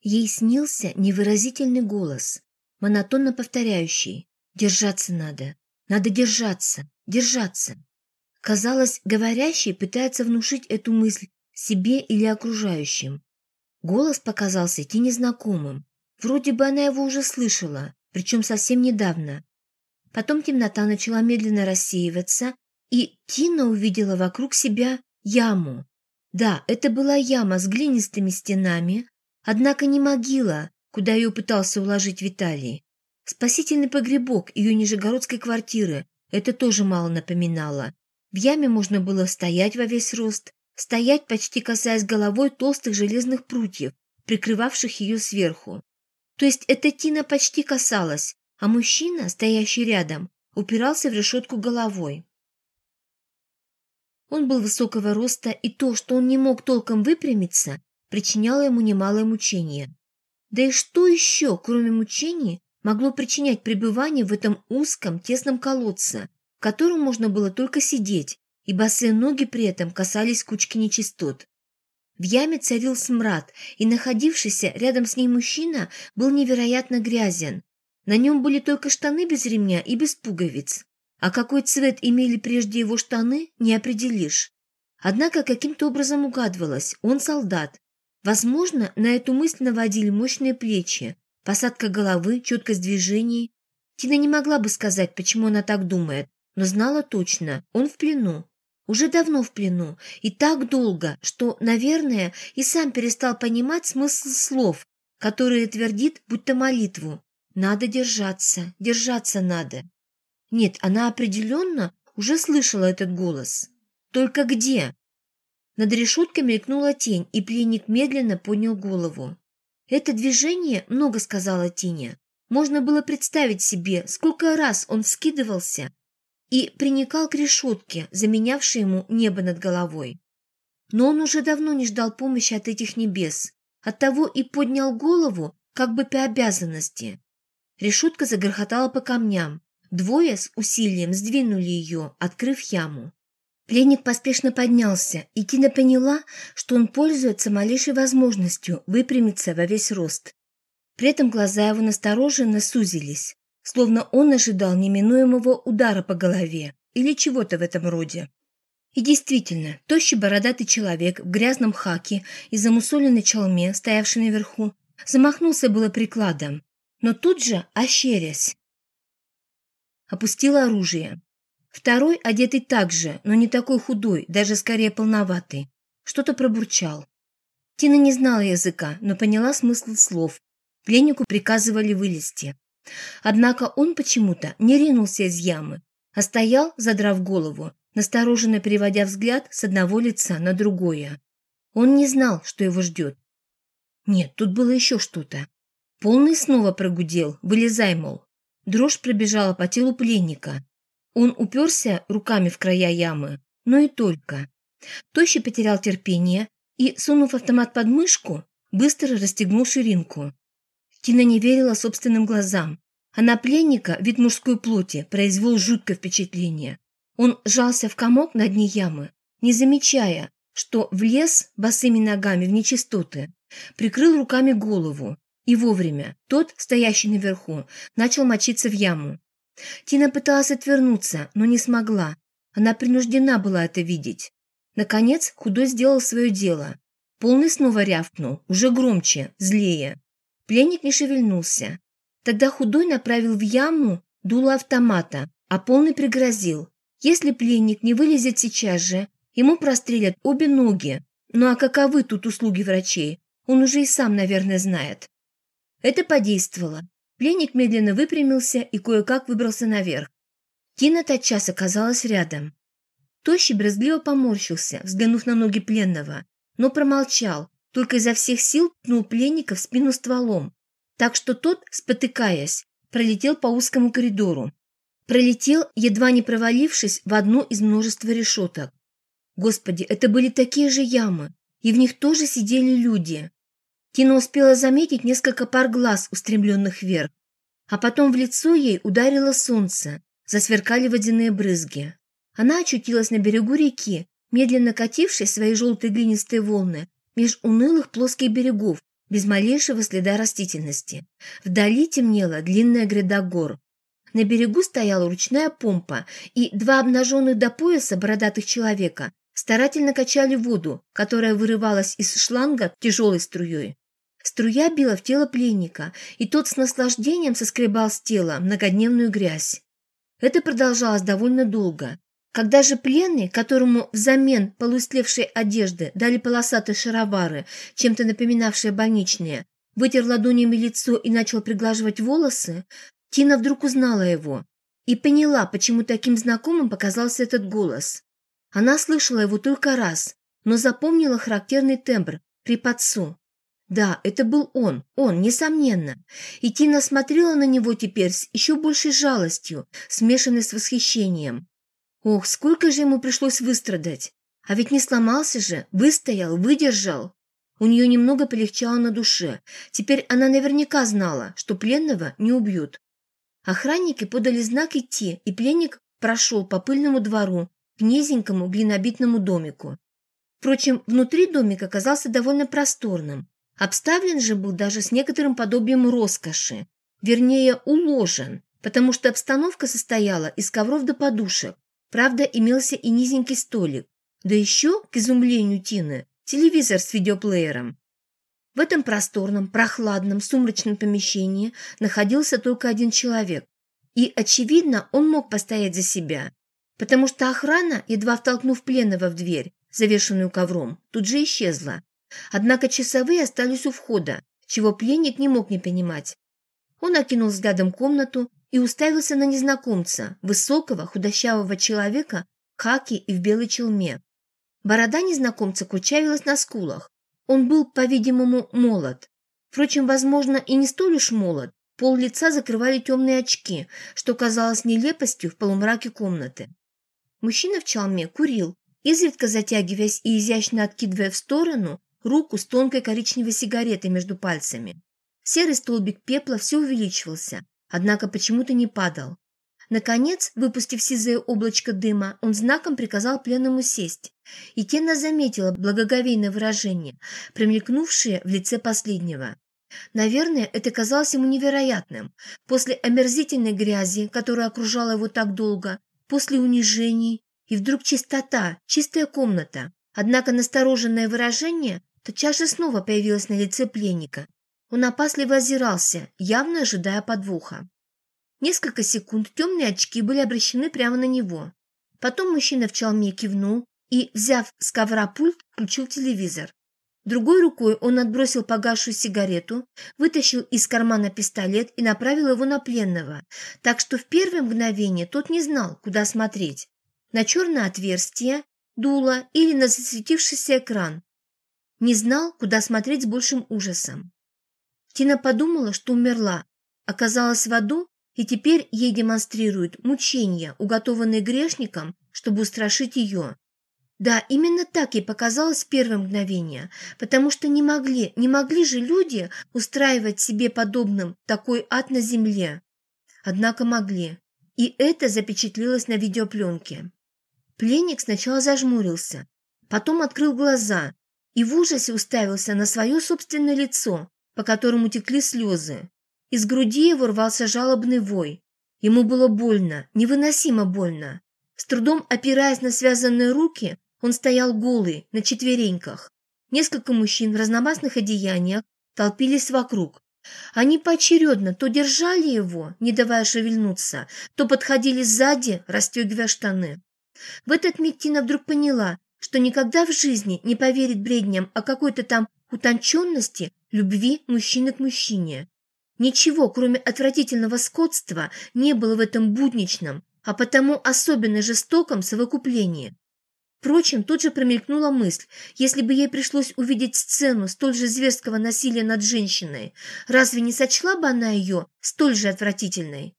Ей снился невыразительный голос, монотонно повторяющий «Держаться надо, надо держаться, держаться». Казалось, говорящий пытается внушить эту мысль себе или окружающим. Голос показался Тине знакомым. Вроде бы она его уже слышала, причем совсем недавно. Потом темнота начала медленно рассеиваться, и Тина увидела вокруг себя яму. Да, это была яма с глинистыми стенами, однако не могила, куда ее пытался уложить Виталий. Спасительный погребок ее нижегородской квартиры это тоже мало напоминало. В яме можно было стоять во весь рост, стоять, почти касаясь головой толстых железных прутьев, прикрывавших ее сверху. То есть эта Тина почти касалась, а мужчина, стоящий рядом, упирался в решетку головой. Он был высокого роста, и то, что он не мог толком выпрямиться, причиняло ему немалое мучение. Да и что еще, кроме мучений, могло причинять пребывание в этом узком, тесном колодце, в котором можно было только сидеть, и босые ноги при этом касались кучки нечистот. В яме царил смрад, и находившийся рядом с ней мужчина был невероятно грязен. На нем были только штаны без ремня и без пуговиц. А какой цвет имели прежде его штаны, не определишь. Однако каким-то образом угадывалось, он солдат. Возможно, на эту мысль наводили мощные плечи, посадка головы, четкость движений. Тина не могла бы сказать, почему она так думает, но знала точно, он в плену. Уже давно в плену, и так долго, что, наверное, и сам перестал понимать смысл слов, которые твердит, будто молитву. Надо держаться, держаться надо. Нет, она определенно уже слышала этот голос. Только где? Над решеткой мелькнула тень, и пленник медленно поднял голову. Это движение много сказала Тине. Можно было представить себе, сколько раз он скидывался и приникал к решетке, заменявшей ему небо над головой. Но он уже давно не ждал помощи от этих небес, оттого и поднял голову, как бы по обязанности. Решетка загрохотала по камням. Двое с усилием сдвинули ее, открыв яму. Пленник поспешно поднялся, и Тина поняла, что он пользуется малейшей возможностью выпрямиться во весь рост. При этом глаза его настороженно сузились словно он ожидал неминуемого удара по голове или чего-то в этом роде. И действительно, тощий бородатый человек в грязном хаке и замусоленной чалме, стоявший наверху, замахнулся было прикладом, но тут же, ощерясь, опустил оружие. Второй, одетый так же, но не такой худой, даже скорее полноватый, что-то пробурчал. Тина не знала языка, но поняла смысл слов. Пленнику приказывали вылезти. Однако он почему-то не ринулся из ямы, а стоял, задрав голову, настороженно переводя взгляд с одного лица на другое. Он не знал, что его ждет. Нет, тут было еще что-то. Полный снова прогудел, вылезай, мол. Дрожь пробежала по телу пленника. Он уперся руками в края ямы, но и только. Тощий потерял терпение и, сунув автомат под мышку, быстро расстегнул ширинку. Тина не верила собственным глазам. А на пленника вид мужской плоти произвел жуткое впечатление. Он сжался в комок на дне ямы, не замечая, что влез босыми ногами в нечистоты, прикрыл руками голову, и вовремя тот, стоящий наверху, начал мочиться в яму. Тина пыталась отвернуться, но не смогла. Она принуждена была это видеть. Наконец худой сделал свое дело. Полный снова рявкнул, уже громче, злее. Пленник не шевельнулся. Тогда худой направил в яму дуло автомата, а полный пригрозил. Если пленник не вылезет сейчас же, ему прострелят обе ноги. Ну а каковы тут услуги врачей? Он уже и сам, наверное, знает. Это подействовало. Пленник медленно выпрямился и кое-как выбрался наверх. Тина тотчас оказалась рядом. Тощий брезгливо поморщился, взглянув на ноги пленного, но промолчал, только изо всех сил пнул пленника в спину стволом, так что тот, спотыкаясь, пролетел по узкому коридору. Пролетел, едва не провалившись в одну из множества решеток. Господи, это были такие же ямы, и в них тоже сидели люди. Тина успела заметить несколько пар глаз, устремленных вверх, а потом в лицо ей ударило солнце, засверкали водяные брызги. Она очутилась на берегу реки, медленно катившей свои желтые глинистые волны меж унылых плоских берегов, без малейшего следа растительности. Вдали темнела длинная гряда гор. На берегу стояла ручная помпа, и два обнаженных до пояса бородатых человека старательно качали воду, которая вырывалась из шланга тяжелой струей. Струя била в тело пленника, и тот с наслаждением соскребал с тела многодневную грязь. Это продолжалось довольно долго. Когда же пленный, которому взамен полуистлевшей одежды дали полосатые шаровары, чем-то напоминавшие больничные, вытер ладонями лицо и начал приглаживать волосы, Тина вдруг узнала его и поняла, почему таким знакомым показался этот голос. Она слышала его только раз, но запомнила характерный тембр при подсу. Да, это был он, он, несомненно. И Тина смотрела на него теперь с еще большей жалостью, смешанной с восхищением. Ох, сколько же ему пришлось выстрадать. А ведь не сломался же, выстоял, выдержал. У нее немного полегчало на душе. Теперь она наверняка знала, что пленного не убьют. Охранники подали знак идти, и пленник прошел по пыльному двору к низенькому глинобитному домику. Впрочем, внутри домик оказался довольно просторным. Обставлен же был даже с некоторым подобием роскоши. Вернее, уложен, потому что обстановка состояла из ковров до подушек. Правда, имелся и низенький столик. Да еще, к изумлению Тины, телевизор с видеоплеером. В этом просторном, прохладном, сумрачном помещении находился только один человек. И, очевидно, он мог постоять за себя, потому что охрана, едва втолкнув пленного в дверь, завешенную ковром, тут же исчезла. Однако часовые остались у входа, чего пленник не мог не понимать. Он окинул взглядом комнату и уставился на незнакомца, высокого, худощавого человека, хаки и в белой челме. Борода незнакомца кучавилась на скулах. Он был, по-видимому, молод. Впрочем, возможно, и не столь уж молод. Пол лица закрывали темные очки, что казалось нелепостью в полумраке комнаты. Мужчина в чалме курил, изредка затягиваясь и изящно откидывая в сторону руку с тонкой коричневой сигаретой между пальцами. Серый столбик пепла все увеличивался, однако почему-то не падал. Наконец, выпустив сизое облачко дыма, он знаком приказал пленному сесть, и Кена заметила благоговейное выражение, промелькнувшее в лице последнего. Наверное, это казалось ему невероятным. После омерзительной грязи, которая окружала его так долго, после унижений, и вдруг чистота, чистая комната. Однако настороженное выражение тотчас же снова появилось на лице пленника. Он опасливо озирался, явно ожидая подвоха. Несколько секунд темные очки были обращены прямо на него. Потом мужчина в чалме кивнул и, взяв с ковра пульт, включил телевизор. Другой рукой он отбросил погасшую сигарету, вытащил из кармана пистолет и направил его на пленного, так что в первое мгновение тот не знал, куда смотреть. На черное отверстие, дуло или на засветившийся экран. Не знал, куда смотреть с большим ужасом. Тина подумала, что умерла, оказалась в аду, и теперь ей демонстрируют мучения, уготованные грешникам, чтобы устрашить ее. Да, именно так ей показалось в первое мгновение, потому что не могли, не могли же люди устраивать себе подобным такой ад на земле. Однако могли, и это запечатлелось на видеопленке. Пленник сначала зажмурился, потом открыл глаза и в ужасе уставился на свое собственное лицо, по которому текли слезы. Из груди его рвался жалобный вой. Ему было больно, невыносимо больно. С трудом опираясь на связанные руки, он стоял голый, на четвереньках. Несколько мужчин в разномастных одеяниях толпились вокруг. Они поочередно то держали его, не давая шевельнуться, то подходили сзади, расстегивая штаны. В этот миг Тина вдруг поняла, что никогда в жизни не поверит бредням о какой-то там утонченности любви мужчины к мужчине. Ничего, кроме отвратительного скотства, не было в этом будничном, а потому особенно жестоком совокуплении. Впрочем, тут же промелькнула мысль, если бы ей пришлось увидеть сцену столь же зверского насилия над женщиной, разве не сочла бы она ее столь же отвратительной?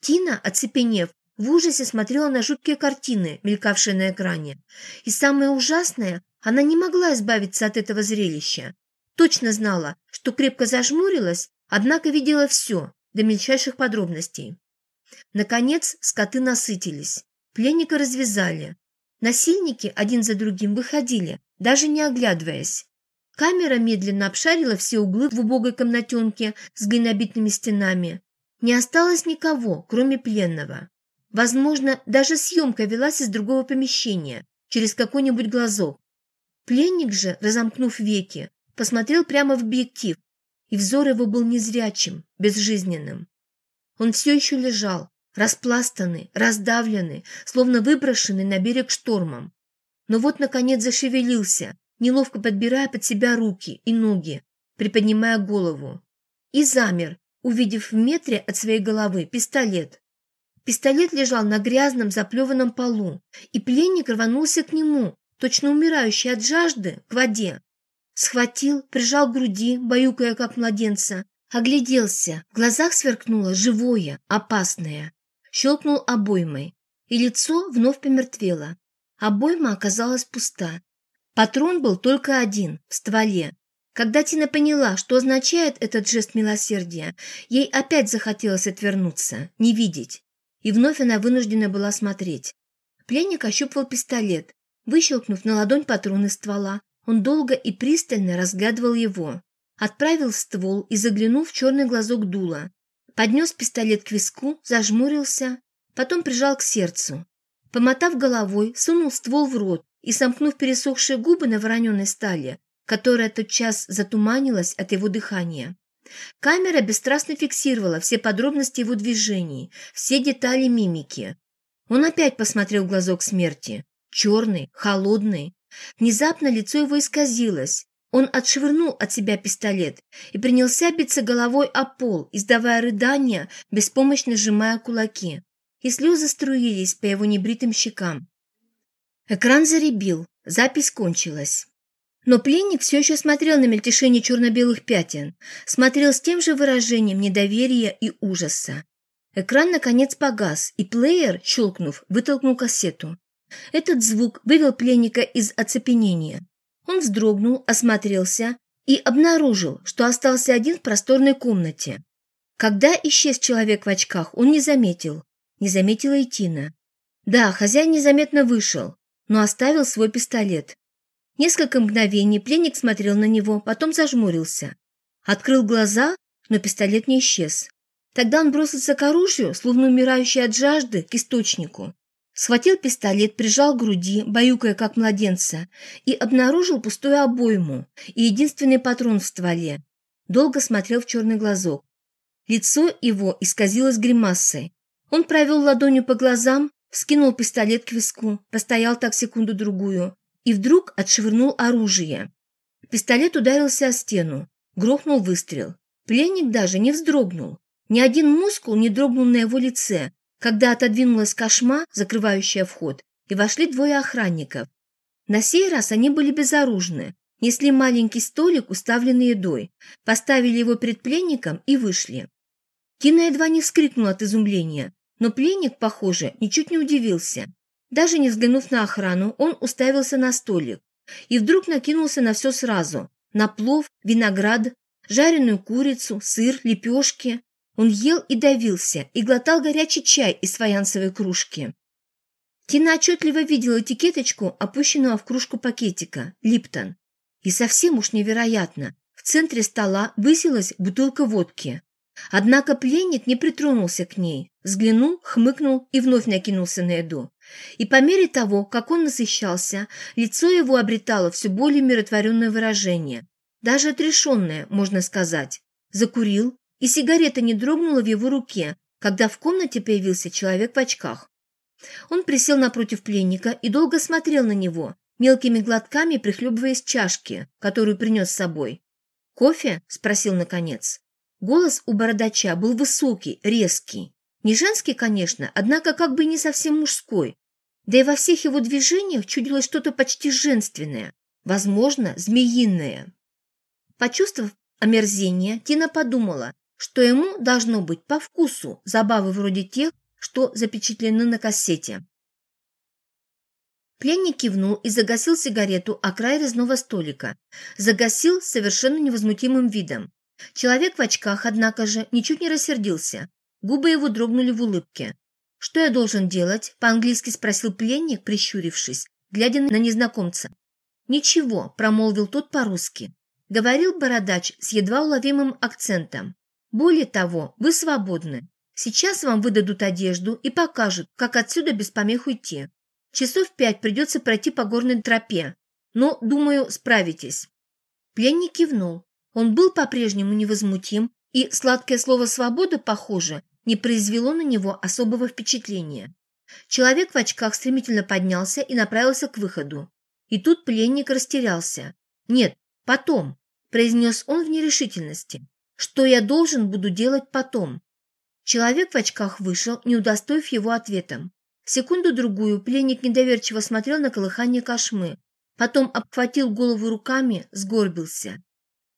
Тина, оцепенев, в ужасе смотрела на жуткие картины, мелькавшие на экране. И самое ужасное, она не могла избавиться от этого зрелища. Точно знала, что крепко зажмурилась, однако видела все, до мельчайших подробностей. Наконец скоты насытились. Пленника развязали. Насильники один за другим выходили, даже не оглядываясь. Камера медленно обшарила все углы в убогой комнатенке с глинобитными стенами. Не осталось никого, кроме пленного. Возможно, даже съемка велась из другого помещения, через какой-нибудь глазок. Пленник же, разомкнув веки, посмотрел прямо в объектив, и взор его был незрячим, безжизненным. Он все еще лежал, распластанный, раздавленный, словно выброшенный на берег штормом. Но вот, наконец, зашевелился, неловко подбирая под себя руки и ноги, приподнимая голову. И замер, увидев в метре от своей головы пистолет. Пистолет лежал на грязном заплеванном полу, и пленник рванулся к нему, точно умирающий от жажды, к воде. Схватил, прижал к груди, баюкая как младенца, огляделся, в глазах сверкнуло живое, опасное. Щелкнул обоймой, и лицо вновь помертвело. Обойма оказалась пуста. Патрон был только один, в стволе. Когда Тина поняла, что означает этот жест милосердия, ей опять захотелось отвернуться, не видеть. И вновь она вынуждена была смотреть. Пленник ощупывал пистолет. Выщелкнув на ладонь патрон из ствола, он долго и пристально разглядывал его. Отправил ствол и заглянул в черный глазок дула. Поднес пистолет к виску, зажмурился, потом прижал к сердцу. Помотав головой, сунул ствол в рот и, сомкнув пересохшие губы на вороненой стали, которая тотчас затуманилась от его дыхания. Камера бесстрастно фиксировала все подробности его движений, все детали мимики. Он опять посмотрел в глазок смерти. Черный, холодный. Внезапно лицо его исказилось. Он отшвырнул от себя пистолет и принялся биться головой о пол, издавая рыдания, беспомощно сжимая кулаки. И слезы струились по его небритым щекам. Экран заребил, запись кончилась. Но пленник все еще смотрел на мельтешение черно-белых пятен, смотрел с тем же выражением недоверия и ужаса. Экран, наконец, погас, и плеер, щелкнув, вытолкнул кассету. Этот звук вывел пленника из оцепенения. Он вздрогнул, осмотрелся и обнаружил, что остался один в просторной комнате. Когда исчез человек в очках, он не заметил. Не заметила и Тина. Да, хозяин незаметно вышел, но оставил свой пистолет. Несколько мгновений пленник смотрел на него, потом зажмурился. Открыл глаза, но пистолет не исчез. Тогда он бросился к оружию, словно умирающий от жажды, к источнику. Схватил пистолет, прижал к груди, баюкая как младенца, и обнаружил пустую обойму и единственный патрон в стволе. Долго смотрел в черный глазок. Лицо его исказилось гримасой. Он провел ладонью по глазам, вскинул пистолет к виску, постоял так секунду-другую, и вдруг отшвырнул оружие. Пистолет ударился о стену, грохнул выстрел. Пленник даже не вздрогнул. Ни один мускул не дрогнул на его лице, когда отодвинулась кошма, закрывающая вход, и вошли двое охранников. На сей раз они были безоружны, несли маленький столик, уставленный едой, поставили его перед пленником и вышли. Кина едва не вскрикнула от изумления, но пленник, похоже, ничуть не удивился. Даже не взглянув на охрану, он уставился на столик и вдруг накинулся на все сразу. На плов, виноград, жареную курицу, сыр, лепешки. Он ел и давился, и глотал горячий чай из фаянсовой кружки. Тина отчетливо видела этикеточку, опущенного в кружку пакетика, Липтон. И совсем уж невероятно, в центре стола высилась бутылка водки. Однако пленник не притронулся к ней, взглянул, хмыкнул и вновь накинулся на еду. И по мере того, как он насыщался, лицо его обретало все более миротворенное выражение, даже отрешенное, можно сказать. Закурил, и сигарета не дрогнула в его руке, когда в комнате появился человек в очках. Он присел напротив пленника и долго смотрел на него, мелкими глотками прихлебывая из чашки, которую принес с собой. «Кофе?» – спросил наконец. Голос у бородача был высокий, резкий. Не женский, конечно, однако как бы не совсем мужской. Да и во всех его движениях чудилось что-то почти женственное, возможно, змеиное. Почувствовав омерзение, Тина подумала, что ему должно быть по вкусу забавы вроде тех, что запечатлены на кассете. Пленник кивнул и загасил сигарету о край резного столика. Загасил с совершенно невозмутимым видом. Человек в очках, однако же, ничуть не рассердился. Губы его дрогнули в улыбке. «Что я должен делать?» – по-английски спросил пленник, прищурившись, глядя на незнакомца. «Ничего», – промолвил тот по-русски. говорил бородач с едва уловимым акцентом. «Более того, вы свободны. Сейчас вам выдадут одежду и покажут, как отсюда без помех уйти. Часов пять придется пройти по горной тропе, но, думаю, справитесь». Пленник кивнул. Он был по-прежнему невозмутим, и сладкое слово «свобода», похоже, не произвело на него особого впечатления. Человек в очках стремительно поднялся и направился к выходу. И тут пленник растерялся. «Нет, потом», – произнес он в нерешительности. «Что я должен буду делать потом?» Человек в очках вышел, не удостоив его ответом. Секунду-другую пленник недоверчиво смотрел на колыхание кошмы, потом обхватил голову руками, сгорбился.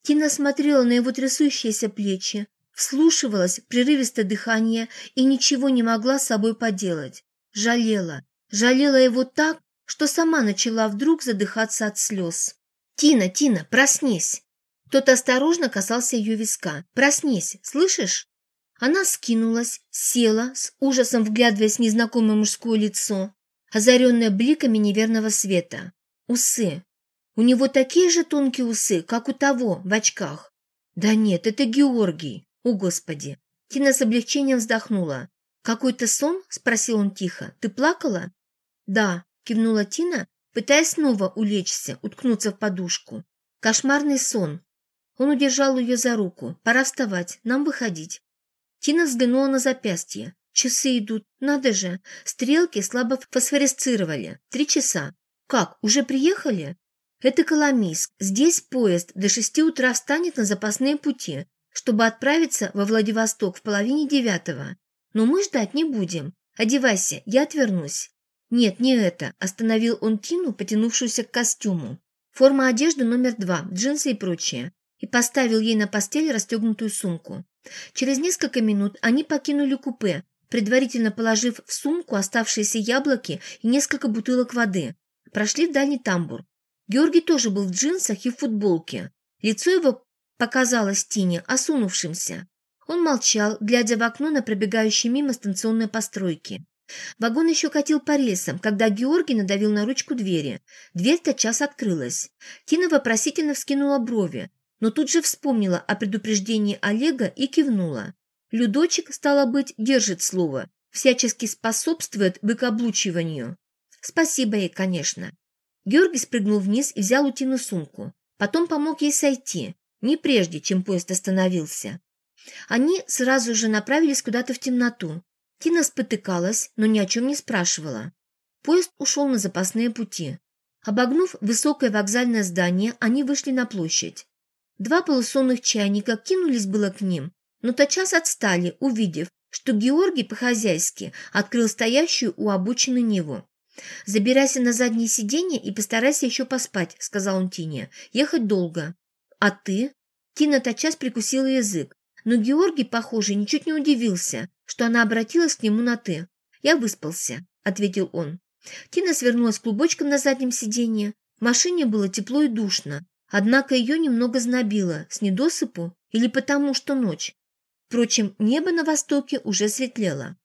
Тина смотрела на его трясущиеся плечи, вслушивалась в прерывистое дыхание и ничего не могла с собой поделать. Жалела. Жалела его так, что сама начала вдруг задыхаться от слез. «Тина, Тина, проснись!» Кто-то осторожно касался ее виска. «Проснись, слышишь?» Она скинулась, села, с ужасом вглядываясь в незнакомое мужское лицо, озаренное бликами неверного света. Усы. У него такие же тонкие усы, как у того, в очках. Да нет, это Георгий. О, Господи! Тина с облегчением вздохнула. «Какой-то сон?» – спросил он тихо. «Ты плакала?» «Да», – кивнула Тина, пытаясь снова улечься, уткнуться в подушку. «Кошмарный сон». Он удержал ее за руку. «Пора вставать, нам выходить». Тина взглянула на запястье. Часы идут, надо же. Стрелки слабо фосфоресцировали. Три часа. Как, уже приехали? Это Коломийск. Здесь поезд до шести утра встанет на запасные пути, чтобы отправиться во Владивосток в половине девятого. Но мы ждать не будем. Одевайся, я отвернусь. Нет, не это. Остановил он Тину, потянувшуюся к костюму. Форма одежды номер два, джинсы и прочее. И поставил ей на постель расстегнутую сумку. Через несколько минут они покинули купе, предварительно положив в сумку оставшиеся яблоки и несколько бутылок воды. Прошли в дальний тамбур. Георгий тоже был в джинсах и в футболке. Лицо его показалось Тине осунувшимся. Он молчал, глядя в окно на пробегающие мимо станционные постройки. Вагон еще катил по рельсам, когда Георгий надавил на ручку двери. Дверь тотчас открылась. Тина вопросительно вскинула брови, но тут же вспомнила о предупреждении Олега и кивнула. Людочек, стало быть, держит слово, всячески способствует выкаблучиванию. Спасибо ей, конечно. Георгий спрыгнул вниз и взял у Тины сумку. Потом помог ей сойти, не прежде, чем поезд остановился. Они сразу же направились куда-то в темноту. Тина спотыкалась, но ни о чем не спрашивала. Поезд ушел на запасные пути. Обогнув высокое вокзальное здание, они вышли на площадь. Два полусонных чайника кинулись было к ним, но тотчас отстали, увидев, что Георгий по-хозяйски открыл стоящую у обочины Неву. «Забирайся на заднее сиденье и постарайся еще поспать», — сказал он Тине. «Ехать долго». «А ты?» Тина тотчас прикусила язык, но Георгий, похоже, ничуть не удивился, что она обратилась к нему на «ты». «Я выспался», — ответил он. Тина свернулась клубочком на заднем сиденье. В машине было тепло и душно. Однако ее немного знобило, с недосыпу или потому, что ночь. Впрочем, небо на востоке уже светлело.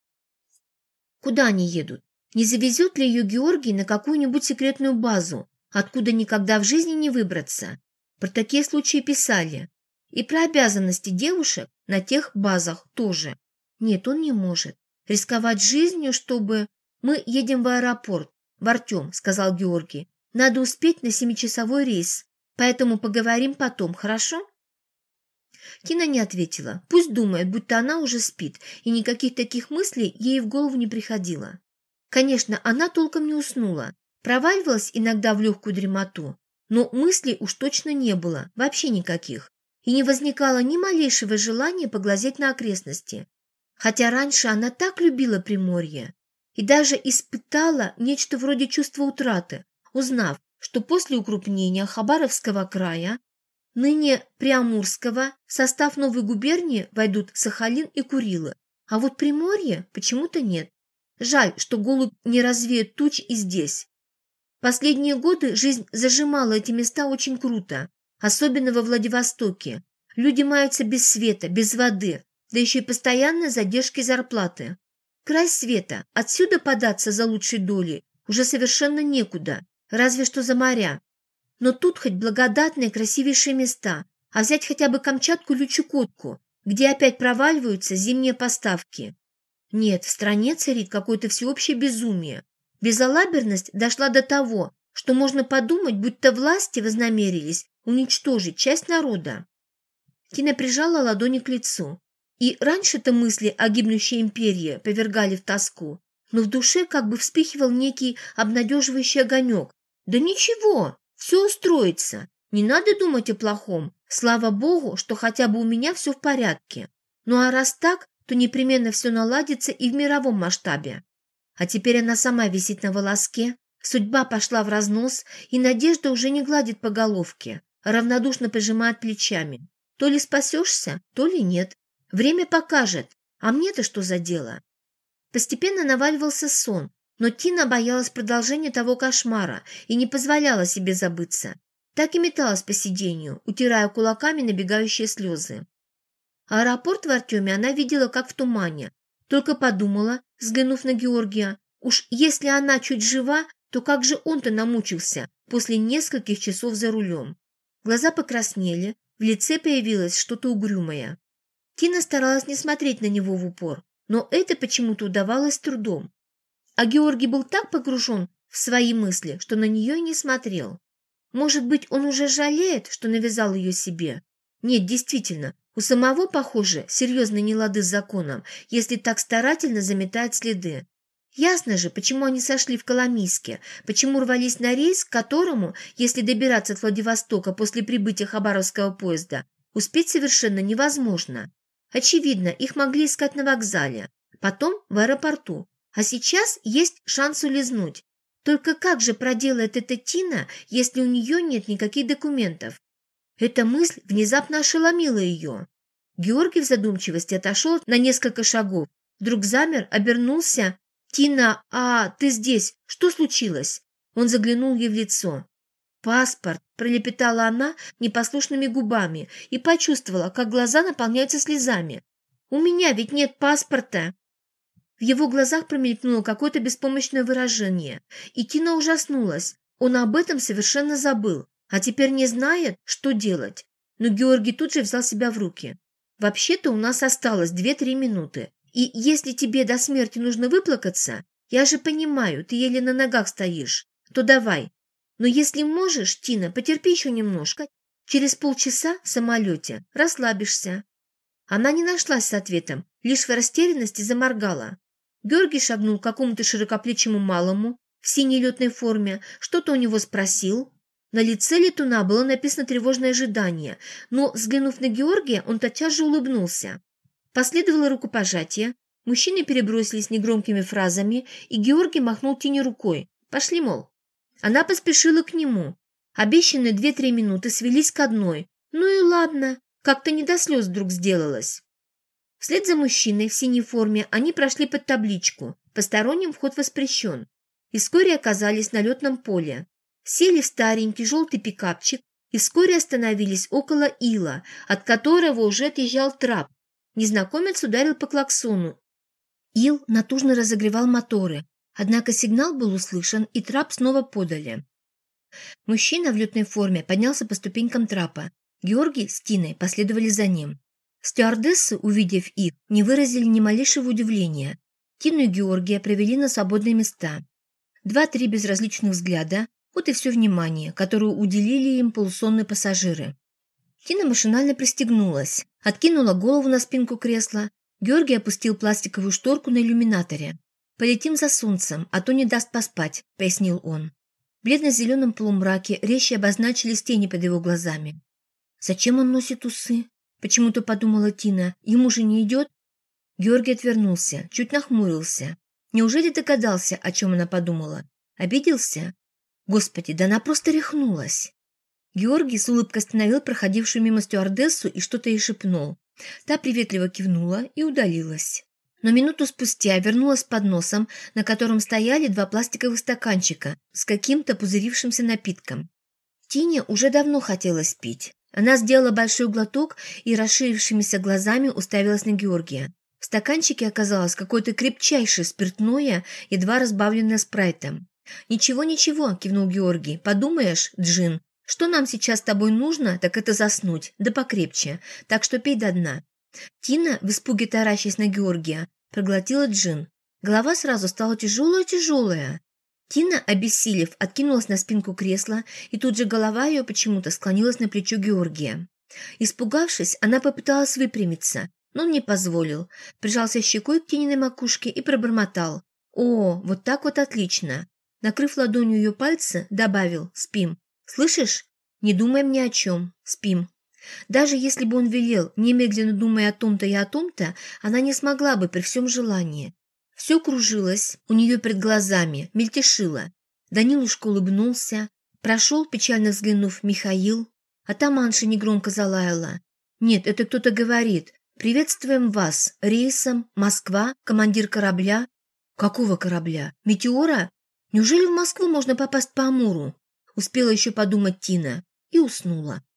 Куда они едут? Не завезет ли ее Георгий на какую-нибудь секретную базу, откуда никогда в жизни не выбраться? Про такие случаи писали. И про обязанности девушек на тех базах тоже. Нет, он не может. Рисковать жизнью, чтобы... Мы едем в аэропорт, в Артем, сказал Георгий. Надо успеть на семичасовой рейс. Поэтому поговорим потом, хорошо?» Тина не ответила. Пусть думает, будто она уже спит, и никаких таких мыслей ей в голову не приходило. Конечно, она толком не уснула, проваливалась иногда в легкую дремоту, но мыслей уж точно не было, вообще никаких, и не возникало ни малейшего желания поглазеть на окрестности. Хотя раньше она так любила Приморье и даже испытала нечто вроде чувства утраты, узнав, что после укрупнения Хабаровского края, ныне Приамурского, в состав новой губернии войдут Сахалин и Курилы, а вот Приморье почему-то нет. Жаль, что голубь не развеет туч и здесь. Последние годы жизнь зажимала эти места очень круто, особенно во Владивостоке. Люди маются без света, без воды, да еще и постоянной задержки зарплаты. Край света, отсюда податься за лучшей долей уже совершенно некуда разве что за моря. Но тут хоть благодатные красивейшие места, а взять хотя бы Камчатку или Чукотку, где опять проваливаются зимние поставки. Нет, в стране царит какое-то всеобщее безумие. Безалаберность дошла до того, что можно подумать, будто власти вознамерились уничтожить часть народа. Тина прижала ладони к лицу. И раньше-то мысли о гибнущей империи повергали в тоску, но в душе как бы вспихивал некий обнадеживающий огонек. Да ничего, все устроится, не надо думать о плохом. Слава богу, что хотя бы у меня все в порядке. Ну а раз так, то непременно все наладится и в мировом масштабе. А теперь она сама висит на волоске, судьба пошла в разнос, и надежда уже не гладит по головке, а равнодушно пожимает плечами. То ли спасешься, то ли нет. Время покажет. А мне-то что за дело? Постепенно наваливался сон, но Тина боялась продолжения того кошмара и не позволяла себе забыться. Так и металась по сиденью, утирая кулаками набегающие слезы. Аэропорт в Артеме она видела как в тумане. Только подумала, взглянув на Георгия, уж если она чуть жива, то как же он-то намучился после нескольких часов за рулем. Глаза покраснели, в лице появилось что-то угрюмое. Тина старалась не смотреть на него в упор, но это почему-то удавалось трудом. А Георгий был так погружен в свои мысли, что на нее и не смотрел. Может быть, он уже жалеет, что навязал ее себе? Нет, действительно, у самого, похоже, серьезные нелады с законом, если так старательно заметает следы. Ясно же, почему они сошли в Коломийске, почему рвались на рейс, к которому, если добираться от Владивостока после прибытия Хабаровского поезда, успеть совершенно невозможно. Очевидно, их могли искать на вокзале, потом в аэропорту. А сейчас есть шанс улизнуть. Только как же проделает это Тина, если у нее нет никаких документов? Эта мысль внезапно ошеломила ее. Георгий в задумчивости отошел на несколько шагов. Вдруг замер, обернулся. «Тина, а ты здесь? Что случилось?» Он заглянул ей в лицо. «Паспорт!» – пролепетала она непослушными губами и почувствовала, как глаза наполняются слезами. «У меня ведь нет паспорта!» В его глазах промелькнуло какое-то беспомощное выражение, и Тина ужаснулась. Он об этом совершенно забыл а теперь не знает, что делать. Но Георгий тут же взял себя в руки. «Вообще-то у нас осталось две-три минуты, и если тебе до смерти нужно выплакаться, я же понимаю, ты еле на ногах стоишь, то давай. Но если можешь, Тина, потерпи еще немножко. Через полчаса в самолете расслабишься». Она не нашлась с ответом, лишь в растерянности заморгала. Георгий шагнул к какому-то широкоплечему малому в синей летной форме, что-то у него спросил, на лице летуна было написано тревожное ожидание, но, взглянув на Георгия, он тотчас же улыбнулся. Последовало рукопожатие, мужчины перебросились негромкими фразами, и Георгий махнул тени рукой. «Пошли, мол». Она поспешила к нему. Обещанные две-три минуты свелись к одной. Ну и ладно, как-то не до слез вдруг сделалось. Вслед за мужчиной в синей форме они прошли под табличку «Посторонним вход воспрещен» и вскоре оказались на летном поле сели в старенький желтый пикапчик и вскоре остановились около ила, от которого уже отъезжал трап. Незнакомец ударил по клаксону. Ил натужно разогревал моторы, однако сигнал был услышан, и трап снова подали. Мужчина в летной форме поднялся по ступенькам трапа. Георгий с Тиной последовали за ним. Стюардессы, увидев их, не выразили ни малейшего удивления. Тину и Георгия провели на свободные места. Два-три безразличных взгляда, вот и все внимание, которое уделили им полусонные пассажиры. Тина машинально пристегнулась, откинула голову на спинку кресла. Георгий опустил пластиковую шторку на иллюминаторе. «Полетим за солнцем, а то не даст поспать», — пояснил он. В бледно-зеленом полумраке резче обозначились тени под его глазами. «Зачем он носит усы?» — почему-то подумала Тина. «Ему же не идет?» Георгий отвернулся, чуть нахмурился. Неужели догадался, о чем она подумала? Обиделся? Господи, да она просто рехнулась. Георгий с улыбкой остановил проходившую мимо стюардессу и что-то ей шепнул. Та приветливо кивнула и удалилась. Но минуту спустя вернулась с подносом, на котором стояли два пластиковых стаканчика с каким-то пузырившимся напитком. Тине уже давно хотелось пить. Она сделала большой глоток и расширившимися глазами уставилась на Георгия. В стаканчике оказалось какое-то крепчайшее спиртное, едва разбавленное спрайтом. «Ничего, ничего», – кивнул Георгий. «Подумаешь, Джин, Что нам сейчас с тобой нужно, так это заснуть, да покрепче, так что пей до дна». Тина, в испуге таращась на Георгия, проглотила джин. Голова сразу стала тяжелая-тяжелая. Тина, обессилев, откинулась на спинку кресла, и тут же голова ее почему-то склонилась на плечо Георгия. Испугавшись, она попыталась выпрямиться, но он не позволил. Прижался щекой к Тининой макушке и пробормотал. «О, вот так вот отлично!» Накрыв ладонью ее пальцы, добавил «Спим». «Слышишь? Не думаем ни о чем. Спим». Даже если бы он велел, немедленно думая о том-то и о том-то, она не смогла бы при всем желании. Все кружилось у нее перед глазами, мельтешило. Данилушка улыбнулся. Прошел, печально взглянув, Михаил. Атаманша негромко залаяла. «Нет, это кто-то говорит. Приветствуем вас. Рейсом. Москва. Командир корабля». «Какого корабля? Метеора? Неужели в Москву можно попасть по Амуру?» Успела еще подумать Тина и уснула.